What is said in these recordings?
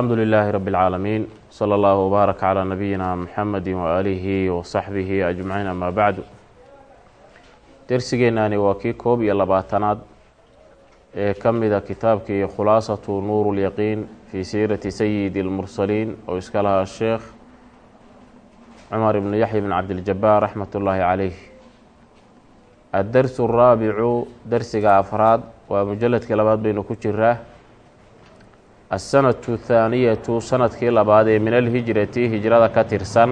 alxamdu lilaahi rabi اlcaalamiin sala allahu wbaarak calaa nabiyina muxamedi waaalihi wasaxbihi ajmaciin amaa bacdu dersigeenani waa kii koob iyo labaatanaad ee ka mida kitaabkii khulaasatu nuur lyaqiin fii siirati sayidi اlmursaliin oo iska lahaa sheekh cumar ibnu yaxya bn cabdiljabaar raxmat ullaahi caleyh addarsu araabicu darsiga afraad waa mujaladkii labaad baynu ku jiraa assanatu thaaniyatu sannadkii labaad ee min alhijrati hijrada ka tirsan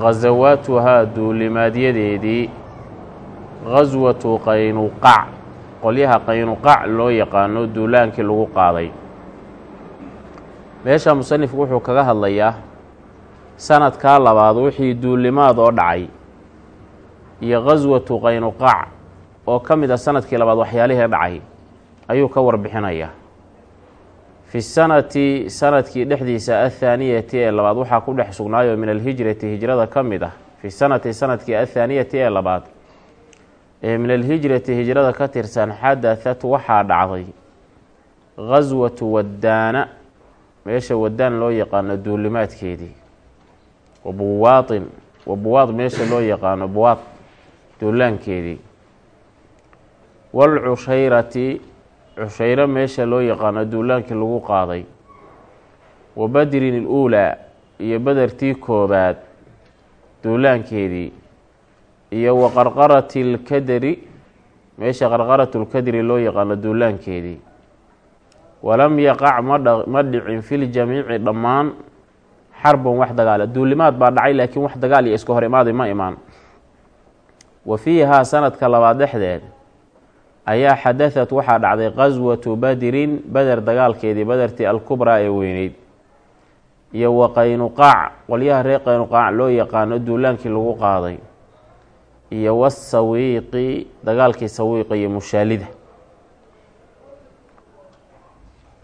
ghasawaatuhaa duulimaadyadeedii ghaswatu qaynuqac qolyaha qaynuqac loo yaqaano duulaankii lagu qaaday meesha musanifku wuxuu kaga hadlayaa sanadkaa labaad wixii duulimaad oo dhacay iyo ghaswatu qaynuqac oo ka mid a sannadkii labaad waxyaalihii dhacay ayuu ka warbixinayaa fi sanati sannadkii dhexdiisa athaaniyati ee labaad. Waxaa ku dhex sugnaayo min alhijrati hijrada ka mid ah. Fi sanati sannadkii athaaniyati ee labaad. Ee min alhijrati hijrada ka tirsan xadahat waxaa dhacday ghaswatu waddaana. Meesha waddaan loo yaqaano duulimaadkeedii. Wa buwaatin wa buwaad meesha loo yaqaano buwaad duulaankeedii. Waalcushayrati cushayro meesha loo yaqaano duulaankii lagu qaaday. Wa badrin iluulaa iyo bedertii koobaad duulaankeedii iyo wa qarqarati lkadri meesha qarqaratu lkadri loo yaqaano duulaankeedii walam yaqac ma dhicin filjamiici dhammaan xarbun wax dagaala duulimaad baa dhacay laakiin wax dagaal iyo iska hor imaaday ma imaan. Wa fiihaa sanadka labaad dhexdeed ayaa xadahat waxaa dhacday qaswatu badirin beder dagaalkeedii badertii alkubraa ee weyneyd. Iyo wa qaynuqaac qolyaha reer qaynuqaac loo yaqaano duulaankii lagu qaaday. Iyo wasawiiqi dagaalkii sawiiqa iyo mushaalida.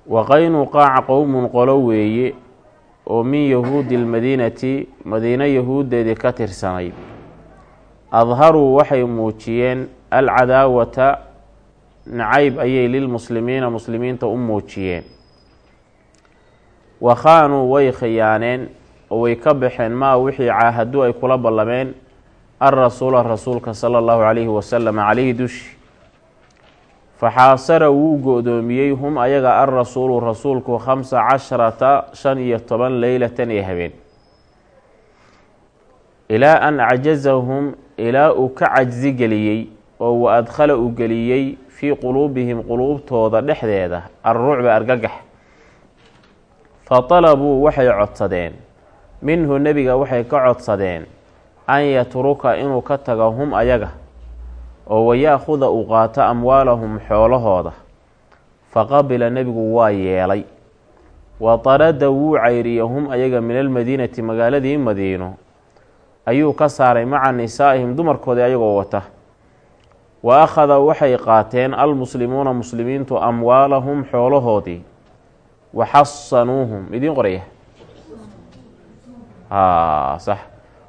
Wa qaynuqaaca qowmun qolo weeye oo min yahuudi lmadiinati madiine yahuuddeedii ka tirsanayd adharuu waxay muujiyeen alcadaawata nacayb ayay lilmuslimiina muslimiinta u muujiyeen wa khaanuu way khiyaaneen oo way ka baxeen maa wixii caahadu ay kula ballameen alrasuula rasuulka sala allahu calayhi wasalam calayhi dushi faxaasara wuu go-doomiyey hum ayaga alrasuulu rasuulku khamsa casharata shan iyo toban leylatan ee habeen ilaa an acjazahum ilaa uu ka cajsi geliyey oo wa adkhala uu geliyey fii quluubihim quluubtooda dhexdeeda alrucba argagax. Fa talabuu waxay codsadeen. Minhu nebiga waxay ka codsadeen an yatruka inuu ka tago hum ayaga oo wayaa-khuda uu qaato amwaalahum xoolahooda. Faqabila nebigu waa yeelay. Wa tarada wuu cayriye hum ayaga min almadiinati magaaladii madiino. Ayuu ka saaray maca nisaa'ihim dumarkoodii ayagoo wata wa akhada waxay qaateen almuslimuuna muslimiintu amwaalahum xoolahoodii wa xasanuuhum idiin qoraya sax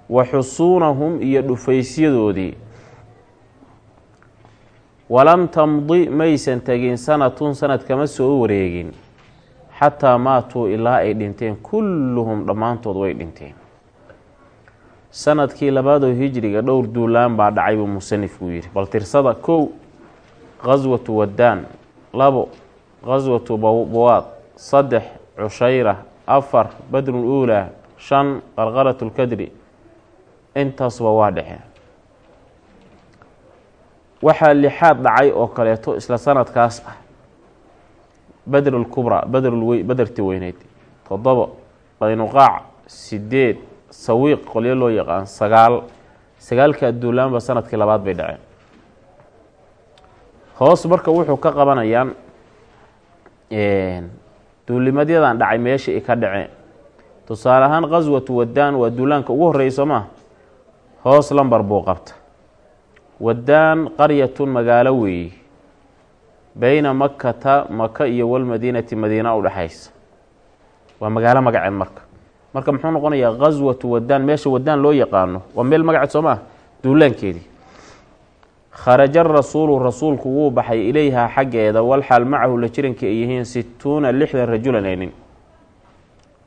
wa xusuunahum iyo dhufaysyadoodii walam tamdi maysan tegin sanatun sanad kama soo wareegin xataa maatuu ilaa ay dhinteen kulluhum dhammaantood way dhinteen sannadkii labaadoo hijriga dhowr duulaan baa dhacay buu musanifku yidhi. Bal tirsada kow qaswatu waddaan labo qaswatu bawaad saddex cushayra afar badrul uulaa shan qarqaratu lkadri intaasba waa dhexeen waxaa lixaad dhacay oo kaleeto isla sanadkaas ah. Badrul kubraa badrul baderti weyneyd toddoba qaynuqaac sideed sawiiq qolyo loo yaqaan sagaal. Sagaalka duulaanba sannadkii labaad bay dhaceen. Hoos marka wuxuu ka qabanayaan duulimadyadan dhacay meesha ay ka dhaceen. Tusaale ahaan qaswatu waddaan waa duulaanka ugu horreeyay soo maa hoos lambar buu qabta. Waddaan qaryatun magaalo weeye beyna makata maka iyo walmadiinati madiina u dhexaysa waa magaalo magaceed marka marka muxuu noqonayaa qaswatu waddaan meesha waddaan loo yaqaano waa meel magaceed soo maa duulaankeedii. Kharaja rasuulu rasuulku wuu baxay ilayhaa xaggeeda walxaal macahu la jirankii ay yihiin situuna lixdan rajulan ee nin.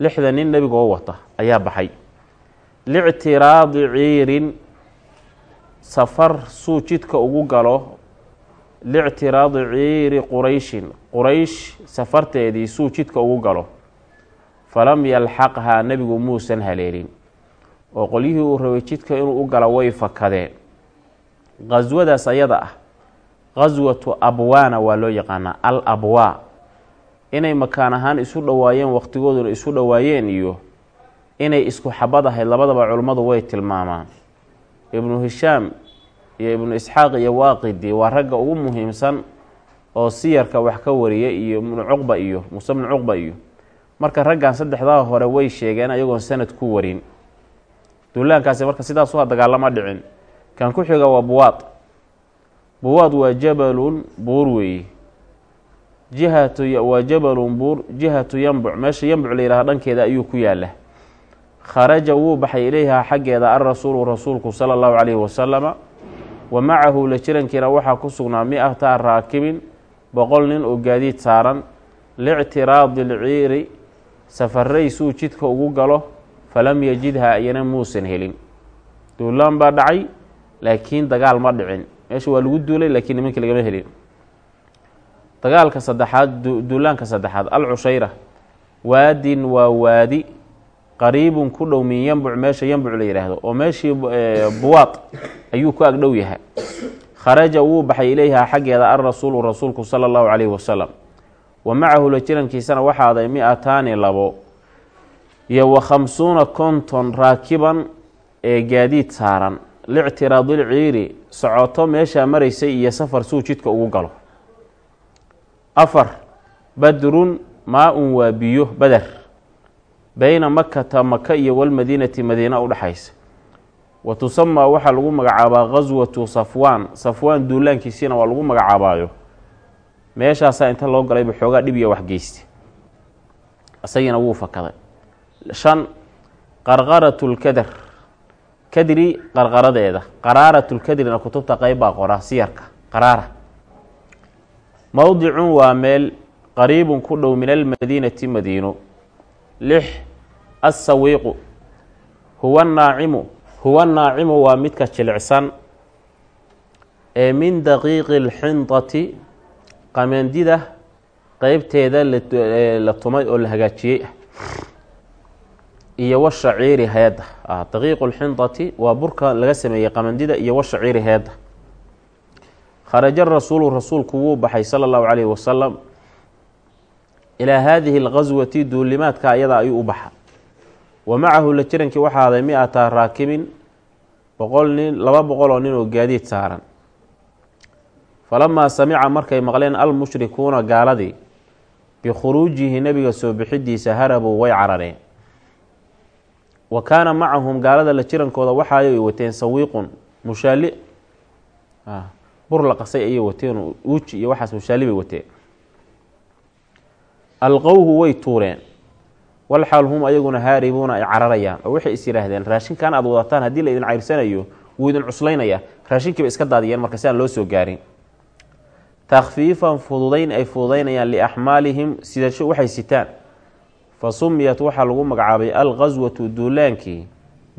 Lixda nin nebigoo wata ayaa baxay. Lictiraadi ciirin safar suu jidka ugu galo. Lictiraadi ciiri qurayshin quraysh safarteedii suu jidka ugu galo falam yalxaqhaa nebigu muusan haleelin. oo qolyihii uu rabay jidka inuu u galo way fakadeen. Qaswadaas ayada ah qaswatu abwaana waa loo yaqaanaa al abwaa inay makaan ahaan isu dhowaayeen waqtigooduna isu dhowaayeen iyo inay isku xabad ahayd labadaba culimmadu way tilmaamaan. Ibnu hishaam iyo ibnu isxaaq iyo waaqidi waa ragga ugu muhiimsan oo siyarka wax ka wariya iyo ibnu cuqba iyo muuse bnu cuqba iyo marka raggan saddexdaa hore way sheegeen ayagoon sanad ku warin. Duulaankaasi marka sidaas uha dagaalama dhicin. Kan ku xiga waa buwaad. Buwaad waa jabalun buur weeye jihatu waa jabalun buur jihatu yambuc meesha yambuc la yidhaha dhankeeda ayuu ku yaalla kharaja wuu baxay ilayhaa xaggeeda alrasuulu rasuulku sala allahu calayhi wasalama wa macahu la jirankiina waxaa ku sugnaa mi-ata raakibin boqol nin oo gaadiid saaran. Lictiraadi lciiri safaray suu jidka ugu galo falam yajidha iyana muusan helin. Duulaan baa dhacay laakiin dagaal ma dhicin. Meesha waa lagu duulay laakiin nimankii lagama helin. Dagaalka saddexaad duulaanka saddexaad al cushayra waadin waa waadi. Qariibun ku dhow min yambuc meesha yambuc la yidhaahdo oo meeshii buwaad ayuu ku agdhow yahay. Kharaja wuu baxay ilayhaa xaggeeda alrasuulu rasuulku sala allahu calayhi wasalam wa macahu la jirankiisana waxaa aday mi-ataani labo iyo wa khamsuuna konton raakiban ee gaadiid saaran. Lictiraadil ciiri socoto meeshaa maraysay iyo safar suu jidka ugu galo. Afar badrun maa-un waa biyo bader beyna makata maka iyo walmadiinati madiina udhexaysa wa tusamaa waxaa lagu magacaabaa qaswatu safwaan. Safwaan duulaankiisiina waa lagu magacaabaayo meeshaasaa inta loo galayba xoogaa dhib iyo waxgeysta isagiina wuu fakaday. Shan qarqaratulkader kadri qarqaradeeda. Qaraaratulkadirna kutubta qeyb baa qora siyarka qaraara. Mowdicun waa meel qariibun ku dhow min almadiinati madiino lix assawiiqu. Huwa naacimu huwa naacimu waa midka jilicsan ee min daqiiqi alxindati qamandida qeybteeda la tumay oo la hagaajiyey ah iyo washaciiri heedda. Daqiiqu lxindati waa burka laga sameeyey qamandida iyo washaciiri heedda. Kharaja rasuulu rasuulku wuu baxay sala allahu calayhi wasalam ilaa haadihi alqaswati duulimaadka ayada ayuu u baxa wa macahu la jirankii waxaa aday mi-ata raakibin boqol nin laba boqol oo nin oo gaadiid saaran falamaa samica markay maqleen almushrikuuna gaaladii bikhuruujihi nebiga soo bixidiisa harabuu way carareen wa kaana macahum gaalada la jirankooda waxaay wateen sawiiqun mushaali bur la qasay ayay wateen uuji iyo waxaas mushaali bay wateen alqowhu way tuureen walxaal hum ayaguna haaribuuna ay cararayaan oo waxay is yidhaahdeen raashinkan aad wadataan haddii la idin cayrsanayo wuu idin cuslaynaya raashinkiiba iska daadiyeen marka si aan loo soo gaarin takhfiifan fududayn ay fududaynayaan liaxmaalihim sidasho waxay sitaan. Fa sumiyat waxaa lagu magacaabay alqaswatu duulaankii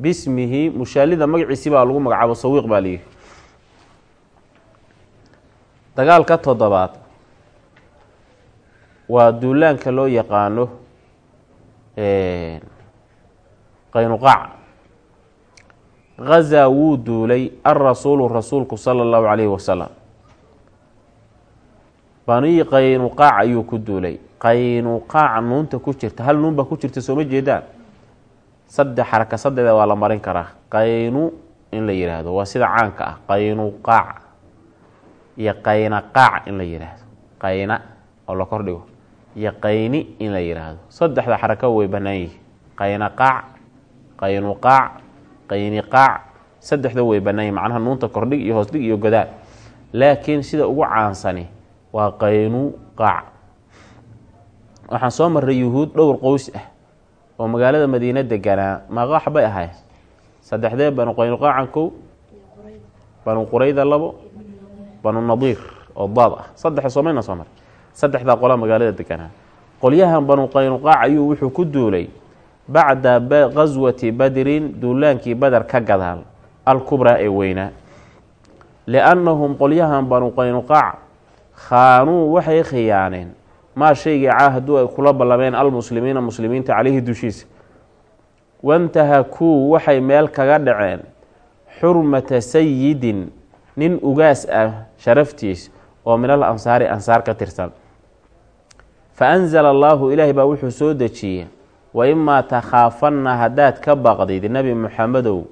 bismihi mushaalida magaciisi baa lagu magacaabo sawiiq baa layidhi dagaalka toddobaad waa duulaanka loo yaqaano qaynuqaac. Gazaa wuu duulay alrasuulu rasuulku sala allahu calayhi wasalam banii qaynuqaac ayuu ku duulay. Qaynuqaac nuunta ku jirta. Hal nuun baa ku jirta sooma jeedaan? Saddex xaraka saddeeda waa la marin karaa. Qaynu in la yidhaahdo waa sida caanka ah. Qaynuqaac iyo qaynaqaac in la yidhaahdo qayna oo la kordhigo. Iyo qayni in la yidhaahdo saddexda xarako way bannaan yihi qaynaqaac qaynuqaac qayniqaac saddexda way bannaan yihi macnaha nuunta kordhig iyo hoosdhig iyo godaal. Laakiin sida ugu caansani waa qaynuqaac waxaan soo marray yuhuud dhowr qoys ah oo magaalada madiine deganaa maqaax bay ahay saddexdee banu qaynuqaacan kow banu qurayda labo banu nadiir oo daad ah. Saddexa soomayna soo maray saddexdaa qolaa magaalada deganaa qolyahan banu qaynuqaac ayuu wuxuu ku duulay bacda qaswati badrin duulaankii bader ka gadaal alkubraa ee weynaa liannahum qolyahan banu qaynuqaac khaanuu waxay khiyaaneen. Maa shaygii caahaduu ay kula ballameen almuslimiina muslimiinta caleyhi dushiisa. Wantahakuu waxay meel kaga dhaceen. Xurmata sayidin nin ugaas ah sharaftiis oo min al ansaari ansaar ka tirsan. Fa anzala allaahu ilaahay baa wuxuu soo dejiyey. Wa imaa takhaafanna haddaad ka baqdid nebi muxamedow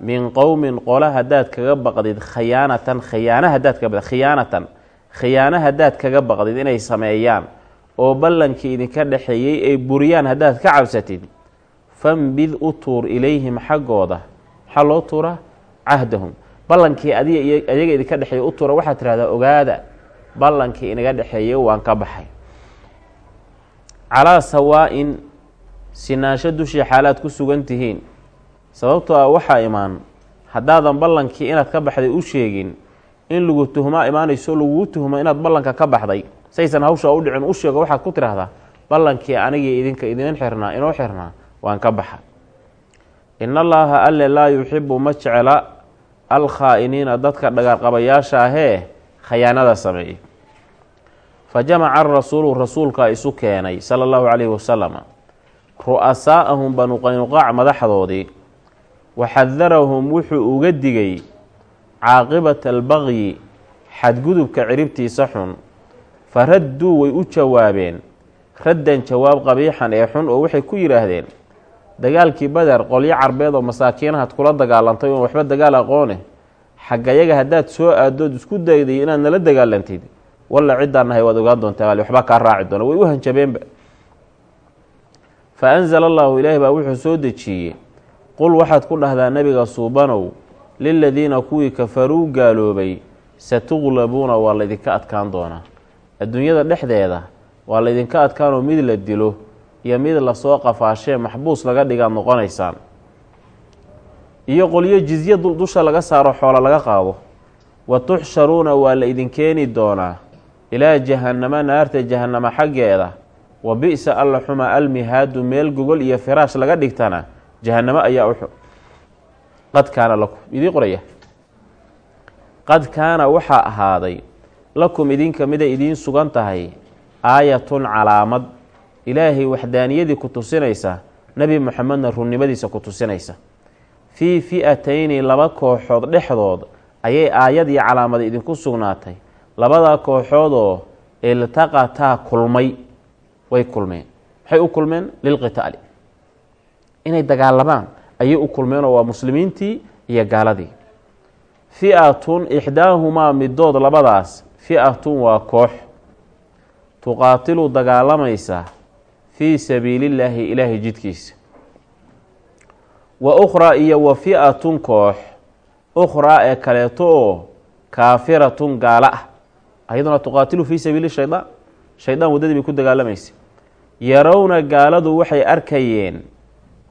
min qowmin qole haddaad kaga baqdid khiyaanatan khiyaana hadaad ka khiyaanatan khiyaano haddaad kaga baqdid inay sameeyaan oo ballankii idinka dhexeeyey ay buriyaan haddaad ka cabsatid fambid u tuur ilayhim xaggooda. Maxaa loo tuuraa? Cahdahum. Ballankii adiga ayaga idinka dhexeeya u tuura waxaad tirahdaa ogaada ballankii inaga dhexeeyay waan ka baxay. Calaa sawaa-in sinaansho dushii xaalaad ku sugan tihiin. Sababtoo ah waxaa imaan haddaadan ballankii inaad ka baxday u sheegin in lagu tuhmaa imaanayso laguu tuhmo inaad ballanka ka baxday. Saysan hawshaa u dhicin u sheego waxaad ku tirahdaa ballankii anigii idinka idin xirnaa inoo xirnaa waan ka baxa. In allaaha alle laa yuxibu ma jecla alkhaa'iniina dadka dhagarqabayaasha ahee khayaanada sameeyey. Fa jamaca arasuulu rasuulkaa isu keenay sala allahu calayhi wasalam ru'asaa'ahum banu qaynuqaac madaxdoodii wa xadarahum wuxuu uga digay caaqibata albaqyi xadgudubka ciribtiisa xun fa radduu way u jawaabeen. Raddan jawaab qabiixan ee xun oo waxay ku yidhaahdeen dagaalkii bader qolyo carbeed oo masaakiinahaad kula dagaalantay oon waxba dagaal aqoone. Xaggayaga haddaad soo aadood isku dayday inaad nala dagaalantid. Walla ciddaan nahay waad ogaan doontaa maali waxbaa kaa raaci doona. Way u hanjabeenba. Fa anzala allaahu ilaahi baa wuxuu soo dejiyey. Qul waxaad ku dhahdaa nebiga suubanow liladiina kuwii kafaruu gaaloobay satuqlabuuna waa laydinka adkaan doonaa adduunyada dhexdeeda waa laydinka adkaanoo mid la dilo iyo mid la soo qafaashee maxbuus laga dhigaad noqonaysaan iyo qolyo jizya dusha laga saaro xoolo laga qaado wa tuxsharuuna waa la idinkeeni doonaa ilaa jahannama naarta jahannama xaggeeda wa bi-sa alla xuma almihaadu meel gogol iyo firaash laga dhigtana jahannamo ayaa u qad kaana lakum idiin qoraya. Qad kaana waxaa ahaaday lakum idinka mida idiin sugan tahay aayatun calaamad. Ilaahay waxdaaniyadii ku tusinaysa nebi moxamedna runnimadiisa ku tusinaysa. Fii fi'atayni laba kooxood dhexdood ayay aayad iyo calaamada idinku sugnaatay. Labadaa kooxoodoo iltaqataa kulmay way kulmeen. Maxay u kulmeen? Lilqitaali. Inay dagaalamaan ayay u kulmeenoo waa muslimiintii iyo gaaladii. Fi'atun ixdaahumaa midood labadaas fi'atun waa koox. Tuqaatilu dagaalamaysa fii sabiilillaahi ilaahay jidkiisa wa ukhraa iyo wa fi'atun koox ukhraa ee kaleeto oo kaafiratun gaalo ah. Ayaduna tuqaatilu fii sabiili shaydaan shaydaan waddadii bay ku dagaalamaysa. Yarowna gaaladu waxay arkayeen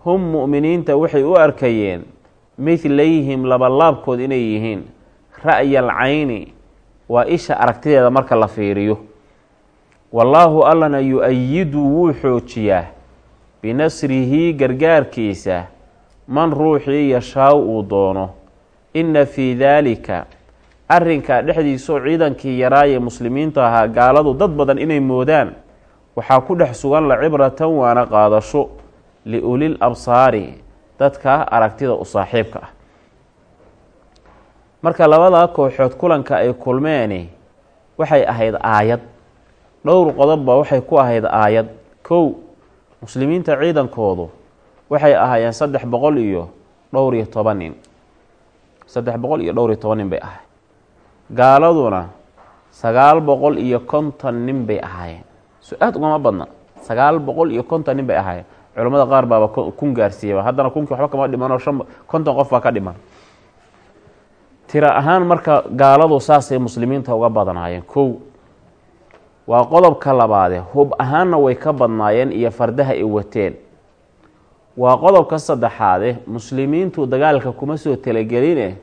hum mu'miniinta waxay u arkayeen midlayhim labalaabkood inay yihiin. Ra'yal cayni waa isha aragtideeda marka la fiiriyo. Wallaahu allana yu-ayidu wuu xoojiyaa binasrihi gargaarkiisa man ruuxii yashaaw uu doono. Inna fii daalika arrinkaa dhexdiisoo ciidankii yaraayee muslimiinta ahaa gaaladu dad badan inay moodaan. Waxaa ku dhex sugan la cibratan waana qaadasho liulil absaari dadka aragtida u saaxiibka ah. Marka labadaa kooxood kulanka ay kulmeeni waxay ahayd aayad. Dhowr qodobba waxay ku ahayd aayad. Kow muslimiinta ciidankoodu waxay ahaayeen saddex boqol iyo dhowr iyo toban nin saddex boqol iyo dhowr iyo toban nin bay ahayd gaaladuna sagaal boqol iyo konton nin bay ahaayeen. So aada ugama badna. Sagaal boqol iyo konton nin bay ahaayeen culamada qaar baaba kun gaarsiiyaba haddana kunkii waxba kama dhimanoo shan konton qof baa ka dhiman. Tira ahaan marka gaaladu saasay muslimiinta uga badnaayeen. Kow waa qodobka labaade hub ahaanna way ka badnaayeen iyo fardaha ay wateen. Waa qodobka saddexaade muslimiintu dagaalka kuma soo talageline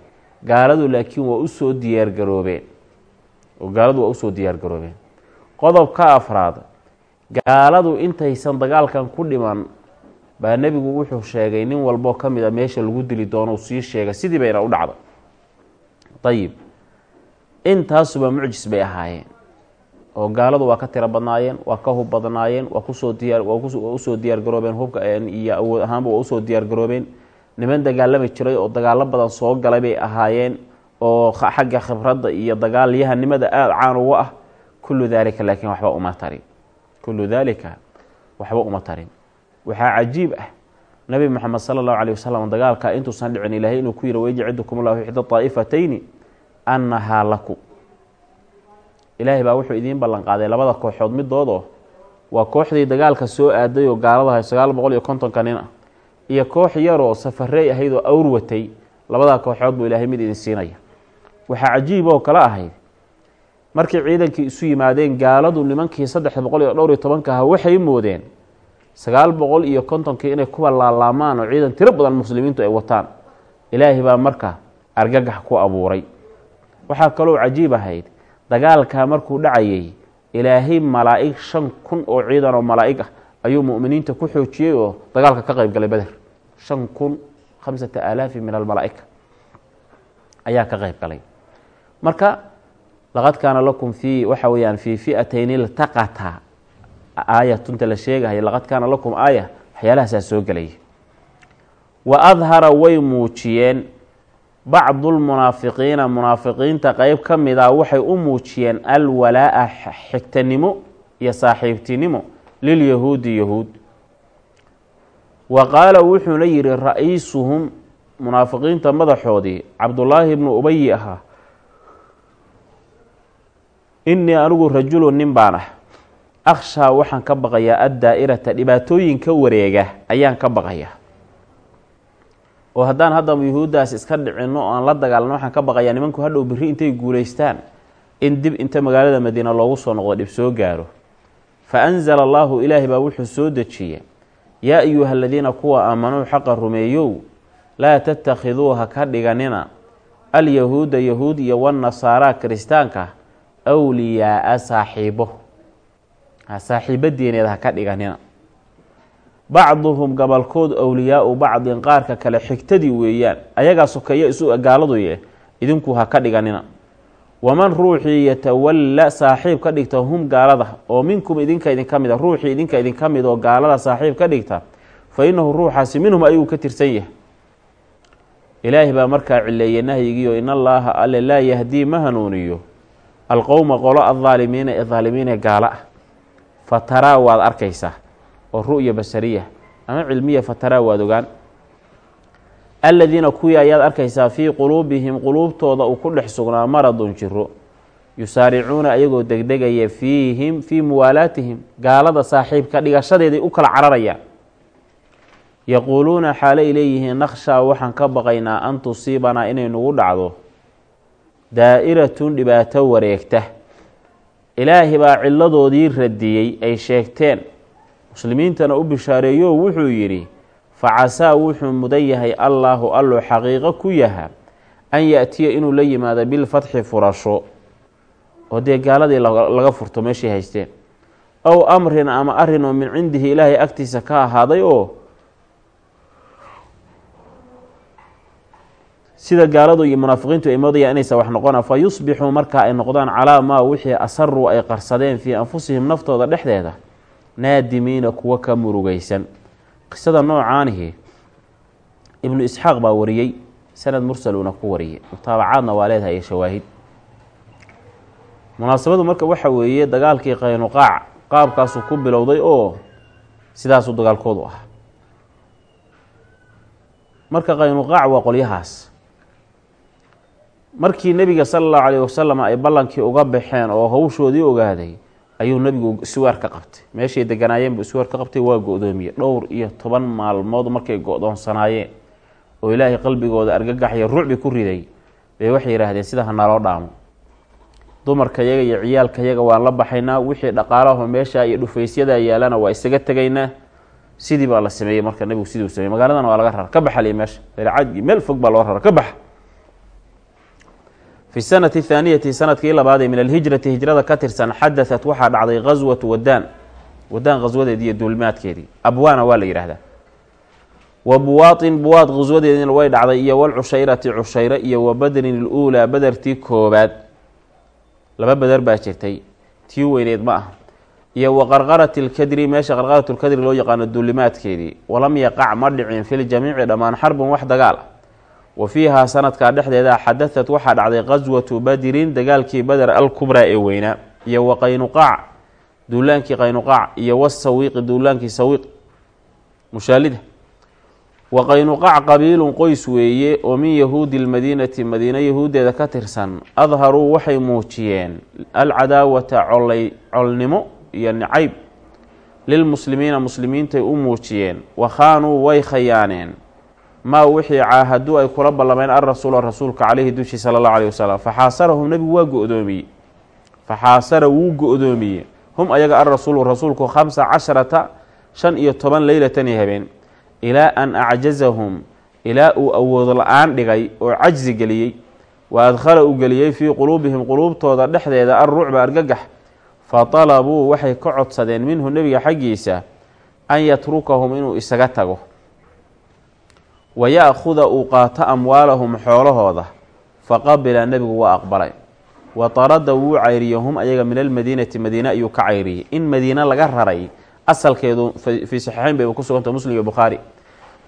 gaaladu laakiin waa u soo diyaargaroobeen oo gaaladu waa u soo diyaargaroobeen qodobka afraad gaaladu intaysan dagaalkan ku dhiman baa nebigu wuxuu sheegay nin walboo ka mid a meesha lagu dili doono uu sii sheegay sidii bayna u dhacday ayib intaasuba mucjis bay ahaayeen. Oo gaaladu waa ka tiro badnaayeen waa ka hub badnaayeen waa ku soo diyaar waa u soo diyaargaroobeen hubka iyo awood ahaanba waa u soo diyaargaroobeen niman dagaalami jiray oo dagaalo badan soo galay bay ahaayeen oo xagga khibradda iyo dagaalyahanimada aada caan uga ah. Kullu daalika laakiin waxba uma tarin. Kullu daalika waxba uma tarin waxaa cajiib ah. Nabi moxamed sala allahu caleyh wasalam dagaalka intuusan dhicin ilaahay inuu ku yiri wayajcidukum allahu ixda daa'ifatayni annahaa laku. Ilaahay baa wuxuu idiin ballan qaaday labada kooxood midoodoo waa kooxdii dagaalka soo aaday oo gaaladahay sagaal boqol iyo kontonka nin ah. Iyo koox yaroo safarey ahayd oo awr watay labadaa kooxood buu ilaahay mid idin siinaya. Waxaa cajiib oo kale ahayd markii ciidankii isu yimaadeen gaaladu nimankii saddex boqol iyo dhowr iyo tobanka aha waxay moodeen sagaal boqol iyo kontonkii inay kuwa laalaamaan oo ciidan tiro badan muslimiintu ay wataan ilaahay baa marka argagax ku abuuray. Waxaa kaloo cajiib ahayd dagaalkaa markuu dhacayay ilaahay malaa'ig shan kun oo ciidan oo malaa'ig ah ayuu mu'miniinta ku xoojiyey oo dagaalka ka qayb galay beder shan kun khamsata aalaafi min almalaa'ika ayaa ka qayb galay. Marka laqad kaana lakum fii waxa weeyaan fii fi'atayni iltaqata aayatunta la sheegahay laqad kaana lakum aaya. Waxyaalahaasaa soo gelaya wa adhara way muujiyeen bacdu lmunaafiqiina munaafiqiinta qeyb ka mida waxay u muujiyeen alwalaa'a xigtanimo iyo saaxiibtinimo lilyahuudi yahuud. Wa qaala wuxuuna yidhi ra'iisuhum munaafiqiinta madaxoodii cabdullaahi ibnu ubayi ahaa innii anigu rajulun nin baan ah akhshaa waxaan ka baqayaa addaa'irata dhibaatooyinka wareega ayaan ka baqayaa oo haddaan haddaba yuhuuddaas iska dhicinno oo aan la dagaalno waxaan ka baqayaa nimanku hadhow berri intay guulaystaan in dib inta magaalada madiina loogu soo noqdo dhib soo gaaro fa anzala allaahu ilaahi baa wuxuu soo dejiyey yaa ayuha aladiina kuwa aamanuu xaqa rumeeyow laa tattakhiduuha ka dhiganina alyahuuda yahuud iyo wanasaaraa kiristaanka awliyaaa saaxiibo saaxiibo diineed ha ka dhiganina. Bacduhum gabalkood awliyaau bacdin qaarka kale xigtadii weeyaan ayagaa sokeeyo isu gaaladuye idinku ha ka dhiganina. Waman ruuxii yatawalla saaxiib ka dhigta hum gaalada oo minkum idinka idinka mid a ruuxii idinka idinka mid oo gaalada saaxiib ka dhigta fa innahu ruuxaasi minhum ayuu ka tirsan yahay. Ilaahi baa markaa cileeyey nahyigiio in allaaha alle laa yahdii ma hanuuniyo. Alqowma qolo aldaalimiina ee daalimiin ee gaalo ah fa taraa waad arkaysaa oo ru'ya basariya ama cilmiya fataraa waad ogaan. Aladiina kuwii ayaad arkaysaa fii quluubihim quluubtooda uu ku dhex sugnaa maradun jiro yusaaricuuna ayagoo degdegaya fiihim fii muwaalaatihim gaalada saaxiibka dhigashadeeday u kala cararayaan. Yaquuluuna xaalay leeyihiin nakhshaa waxaan ka baqaynaa an tusiibanaa inay nagu dhacdo. Daa'iratun dhibaato wareegta ilaahi baa ciladoodii radiyey ay sheegteen. Muslimiintana u bishaareeyo wuxuu yidhi facasaa wuxuu mudan yahay allaahu allu xaqiiqo ku yaha an yaatiya inuu la yimaado bilfatxi furasho. Oo dee gaaladii laga furto meeshay haysteen ow amrin ama arrin oo min cindihi ilaahay agtiisa ka ahaaday oo sida gaaladu iyo munaafiqiintu ay moodayaan inaysa wax noqona fa yusbixuu markaa ay noqdaan calaa maa wixii asaruu ay qarsadeen fii anfusihim naftooda dhexdeeda naadimiina kuwa ka murugaysan. Qisada noocaanihi ibnu isxaaq baa wariyey sanad mursaluuna ku wariyey. Mutaabacaadna waa leedahay iyo shawaahid. Munaasabadu marka waxa weeye dagaalkii qaynuqaac qaabkaasuu ku bilowday oo sidaasuu dagaalkoodu ah marka qaynuqaac waa qolyahaas markii nebiga sala allahu calayh wasalam ay ballankii uga baxeen oo hawshoodii ogaaday ayuu nebigu iswaar ka qabtay. Meeshay deganaayeen buu iswaar ka qabtay waa go-doomiyey. Dhowr iyo toban maalmood markay go-doonsanaayeen oo ilaahay qalbigooda argagaxya ruucbi ku riday bay waxay yidhaahdeen sida ha naloo dhaamo. Dumarka yaga iyo ciyaalka yaga waan la baxaynaa wixii dhaqaalaho meesha iyo dhufaysyada yaalana waa isaga tegaynaa. Sidii baa la sameeyey marka nebigu u sameyey magaaladana waa laga rara ka baxaliya meesha. Dalicadgii meel fog baa loo rara ka baxa fi sanati thaaniyati sannadkii labaadee min alhijrati hijrada ka tirsan xadaثat waxaa dhacday gaswatu wadaan wadaan khaswadeedii iyo duulimaadkeedii abwaana waa la yidhaahdaa. Wa buwaatin buwaad qhuswadeedina way dhacday iyo walcushayrati cushayre iyo wa badrin iluulaa badertii koobaad laba beder baa jirtay. Tii weyneed ma ah iyo wa qarqarati lkadri meesha qarqaratlkadri loo yaqaano duulimaadkeedii walam yaqac ma dhicin filjamiici dhammaan xarbun wax dagaal ah wa fiihaa sanadkaa dhexdeeda xadathad waxaa dhacday qaswatu badirin dagaalkii bader alkubraa ee weynaa iyo wa qaynuqaac duulaankii qaynuqaac iyo wasawiiqi duulaankii sawiiq mushaalida wa qaynuqaac qabiilun qoys weeye oo min yahuudi lmadiinati madiine yahuuddeeda ka tirsan adharuu waxay muujiyeen alcadaawata colay colnimo iyo nicayb lilmuslimiina muslimiintay u muujiyeen. Wa khaanuu way khayaaneen maa wixii caahaduu ay kula ballameen alrasuula rasuulka caleyhi dushii sala allahu alayh wasalam faxaasarahum nebigu waa go-doomiyey. Faxaasara wuu go-doomiyey. Hum ayaga alrasuulu rasuulku khamsa casharata shan iyo toban leylatan iyo habeen. Ilaa an acjazahum ilaa uu awood la'aan dhigay oo cajsi geliyey. Wa adkhala uu geliyey fii quluubihim quluubtooda dhexdeeda alrucba argagax. Fa talabuu waxay ka codsadeen minhu nebiga xaggiisa an yatrukahum inuu isaga tago wa ya-khuda uu qaato amwaalahum xoolahooda faqabila nebigu waa aqbalay wa tarada wuu cayriyey hum ayaga min almadiinati madiine ayuu ka cayriyey in madiine laga raray asalkeedu fii saxiixeyn bayba ku suganta muslim iyo bukhaari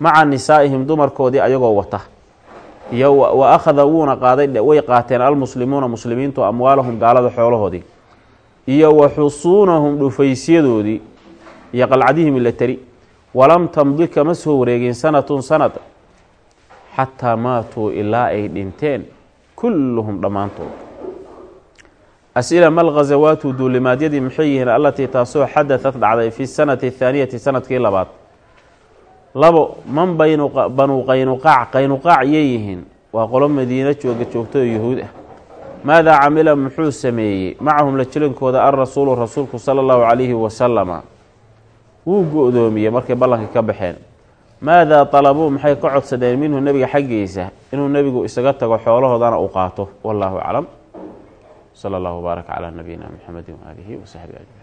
maca nisaa'ihim dumarkoodii ayagoo wata iyo wa akhada wuuna qaaday way qaateen almuslimuuna muslimiintu amwaalahum gaalada xoolahoodii iyo wa xusuunahum dhufaysyadoodii iyo qalcadihii milateri walam tamdi kama soo wareegin sanatun sanad xataa maatuu ilaa ay dhinteen kulluhum dhammaantood. As-ila mal ghasawaatu duulimaadyadii maxay yihiin allatii taasoo xadathad dhacday fi sanati athaaniyati sannadkii labaad. Labo man banuu qaynuqaac qaynuqaac yeeyihiin waa qolo madiino jooga joogto oo yuhuud ah. Maadaa camila muxuu sameeyey? Macahum la jilinkooda alrasuulu rasuulku sala allahu calayhi wasalama wuu go-doomiyey markay ballankii ka baxeen maadaa talabuu maxay ka codsadeen? Minhu nebiga xaggiisa. Inuu nebigu isaga tago xoolahoodana uu qaato. Wallaahu aclam. Sala allahu wbaarak calaa nabiyina muxamedi waaalihi wasaxbi ajmaciin